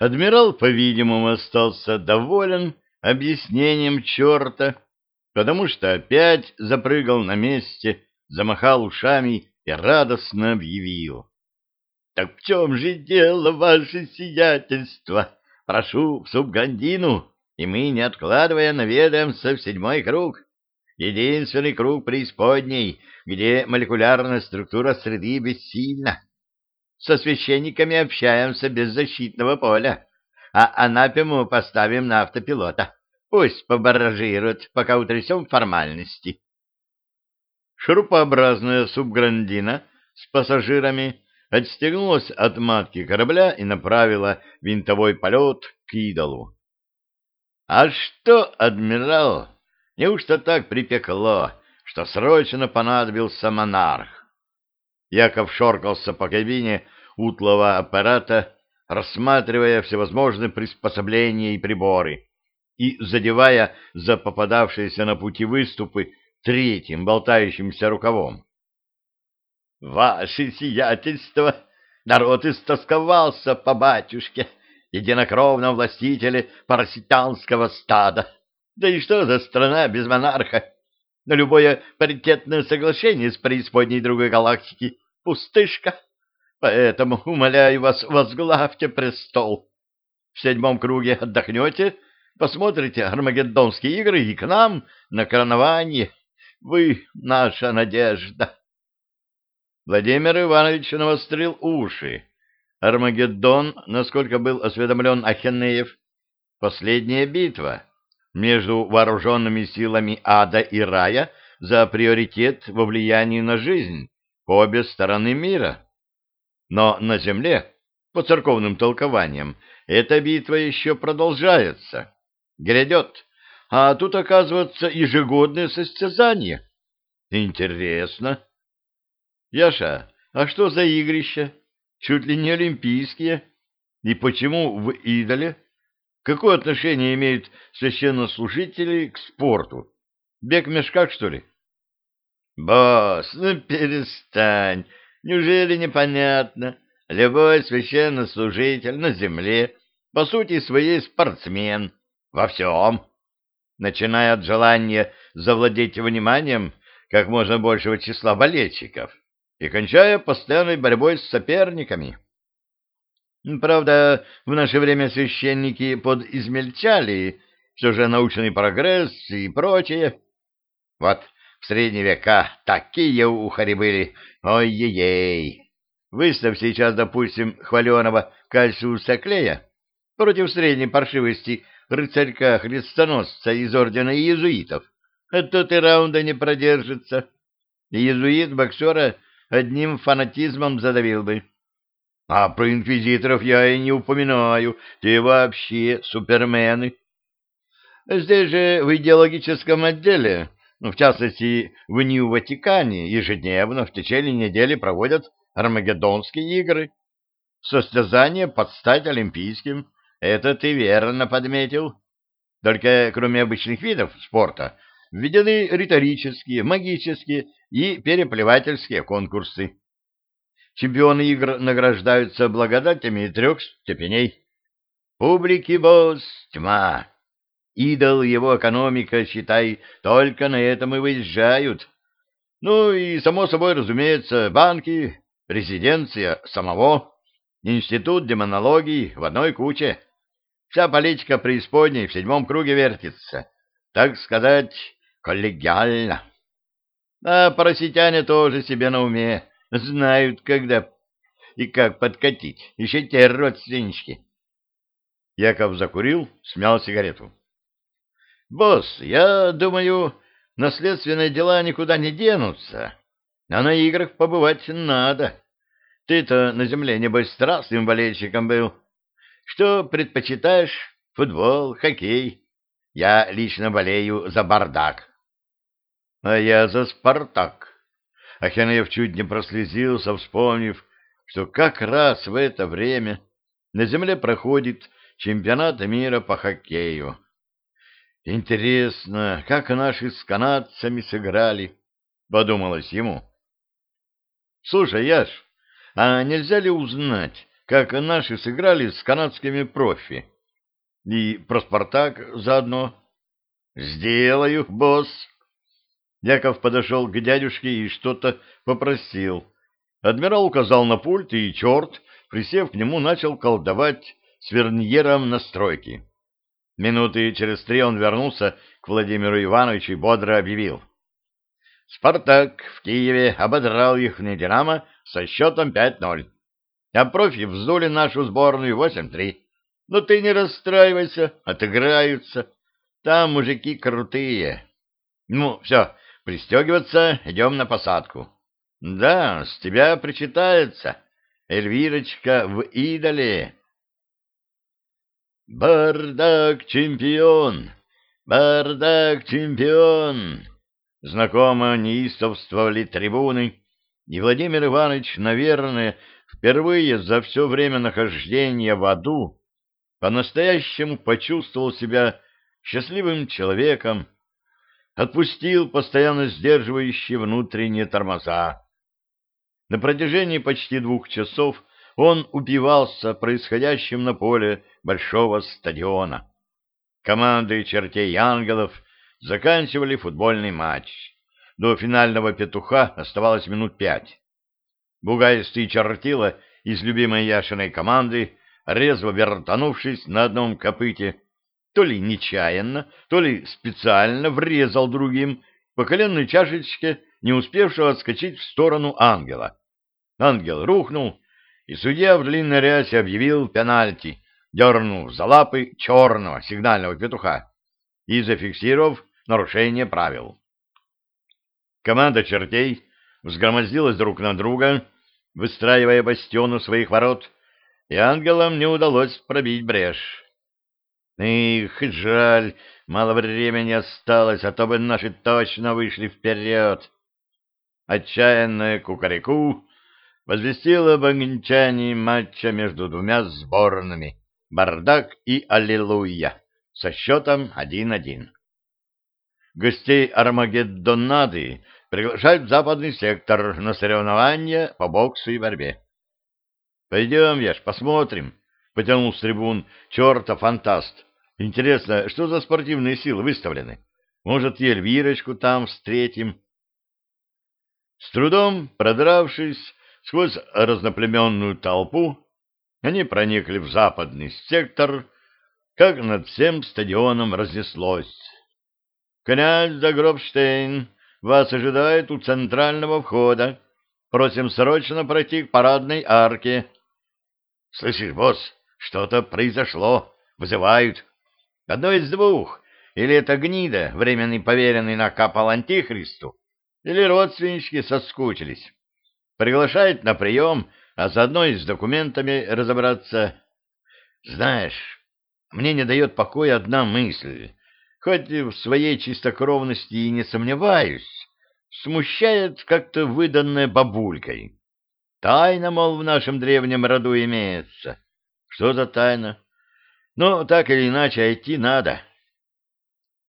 Адмирал, по-видимому, остался доволен объяснением черта, потому что опять запрыгал на месте, замахал ушами и радостно объявил. — Так в чем же дело, ваше сиятельство? Прошу в субгандину, и мы, не откладывая, наведаемся в седьмой круг. Единственный круг преисподней, где молекулярная структура среды бессильна. Со священниками общаемся без защитного поля, а Анапему поставим на автопилота. Пусть побаражирует, пока утрясем формальности. Шурупообразная субграндина с пассажирами отстегнулась от матки корабля и направила винтовой полет к идолу. — А что, адмирал, неужто так припекло, что срочно понадобился монарх? Яков шоркался по кабине утлого аппарата, рассматривая всевозможные приспособления и приборы, и задевая за попадавшиеся на пути выступы третьим болтающимся рукавом. Ваше сиятельство! Народ истосковался по батюшке, единокровном властителе параситанского стада. Да и что за страна без монарха? На любое паритетное соглашение с преисподней другой галактики — пустышка. Поэтому, умоляю вас, возглавьте престол. В седьмом круге отдохнете, посмотрите Армагеддонские игры и к нам на коронование. Вы — наша надежда. Владимир Иванович навострил уши. Армагеддон, насколько был осведомлен Ахенеев, последняя битва между вооруженными силами ада и рая за приоритет во влиянии на жизнь по обе стороны мира. Но на земле, по церковным толкованиям, эта битва еще продолжается, грядет, а тут, оказывается, ежегодное состязание. Интересно. Яша, а что за игрища? Чуть ли не олимпийские. И почему в идоле? Какое отношение имеют священнослужители к спорту? Бег в мешках, что ли? Босс, ну перестань. Неужели непонятно? Любой священнослужитель на земле, по сути своей спортсмен, во всем. Начиная от желания завладеть вниманием как можно большего числа болельщиков, и кончая постоянной борьбой с соперниками. Правда, в наше время священники подизмельчали все же научный прогресс и прочее. Вот в средние века такие ухари были, ой-ей-ей. Выставь сейчас, допустим, хваленого кальциуса клея против средней паршивости рыцарька-христоносца из ордена иезуитов. А тот и раунда не продержится. Иезуит боксера одним фанатизмом задавил бы. А про инквизиторов я и не упоминаю, те вообще супермены. Здесь же в идеологическом отделе, в частности в Нью-Ватикане, ежедневно в течение недели проводят Армагеддонские игры. Состязание под стать олимпийским, это ты верно подметил. Только кроме обычных видов спорта введены риторические, магические и переплевательские конкурсы. Чемпионы игр награждаются благодатями трех степеней. Публики босс тьма. Идол его экономика, считай, только на этом и выезжают. Ну и, само собой, разумеется, банки, резиденция самого, институт демонологии в одной куче. Вся политика преисподней в седьмом круге вертится. Так сказать, коллегиально. А параситяне тоже себе на уме, знают, когда и как подкатить, еще те родственнички. Яков закурил, смял сигарету. — Босс, я думаю, наследственные дела никуда не денутся, а на играх побывать надо. Ты-то на земле, небось, страстным болельщиком был. Что предпочитаешь? Футбол, хоккей? Я лично болею за бардак. А я за «Спартак». Ахенеев чуть не прослезился, вспомнив, что как раз в это время на земле проходит чемпионат мира по хоккею. Интересно, как наши с канадцами сыграли, подумалось ему. Слушай, Яш, а нельзя ли узнать, как наши сыграли с канадскими профи. И про «Спартак» заодно. «Сделаю, босс!» Яков подошел к дядюшке и что-то попросил. Адмирал указал на пульт, и черт, присев к нему, начал колдовать с верньером настройки. Минуты через три он вернулся к Владимиру Ивановичу и бодро объявил. «Спартак в Киеве ободрал их в «Динамо» со счетом 5-0. А профи вздули нашу сборную 8-3. Но ты не расстраивайся, отыграются. Там мужики крутые. Ну, все, пристегиваться, идем на посадку. Да, с тебя причитается. Эльвирочка в идоле. Бардак-чемпион! Бардак-чемпион! Знакомо неистовствовали трибуны, и Владимир Иванович, наверное, впервые за все время нахождения в аду по-настоящему почувствовал себя счастливым человеком, отпустил постоянно сдерживающие внутренние тормоза. На протяжении почти двух часов он упивался происходящим на поле большого стадиона. Команды чертей ангелов заканчивали футбольный матч. До финального петуха оставалось минут пять. Бугаистый чертила из любимой Яшиной команды, резво вертанувшись на одном копыте, то ли нечаянно, то ли специально врезал другим по коленной чашечке, не успевшего отскочить в сторону ангела. Ангел рухнул, и судья в длинной рясе объявил пенальти, дернув за лапы черного сигнального петуха и зафиксировав нарушение правил. Команда чертей взгромоздилась друг на друга, выстраивая бастиону своих ворот, и ангелам не удалось пробить брешь. Их, жаль, мало времени осталось, а то бы наши точно вышли вперед. Отчаянная кукареку возвестила об окончании матча между двумя сборными «Бардак» и «Аллилуйя» со счетом 1-1. Гостей Армагеддонады приглашают в западный сектор на соревнования по боксу и борьбе. «Пойдем, Яш, посмотрим», — потянул с трибун черта фантаст. «Интересно, что за спортивные силы выставлены? Может, и Эльвирочку там встретим?» С трудом продравшись сквозь разноплеменную толпу, они проникли в западный сектор, как над всем стадионом разнеслось. «Князь Загробштейн, вас ожидает у центрального входа. Просим срочно пройти к парадной арке». «Слышишь, босс, что-то произошло. Вызывают. Одно из двух. Или это гнида, временный поверенный накапал антихристу, или родственнички соскучились. Приглашает на прием, а заодно и с документами разобраться. Знаешь, мне не дает покоя одна мысль. Хоть в своей чистокровности и не сомневаюсь, смущает как-то выданная бабулькой. Тайна, мол, в нашем древнем роду имеется. Что за тайна? Ну, так или иначе, идти надо.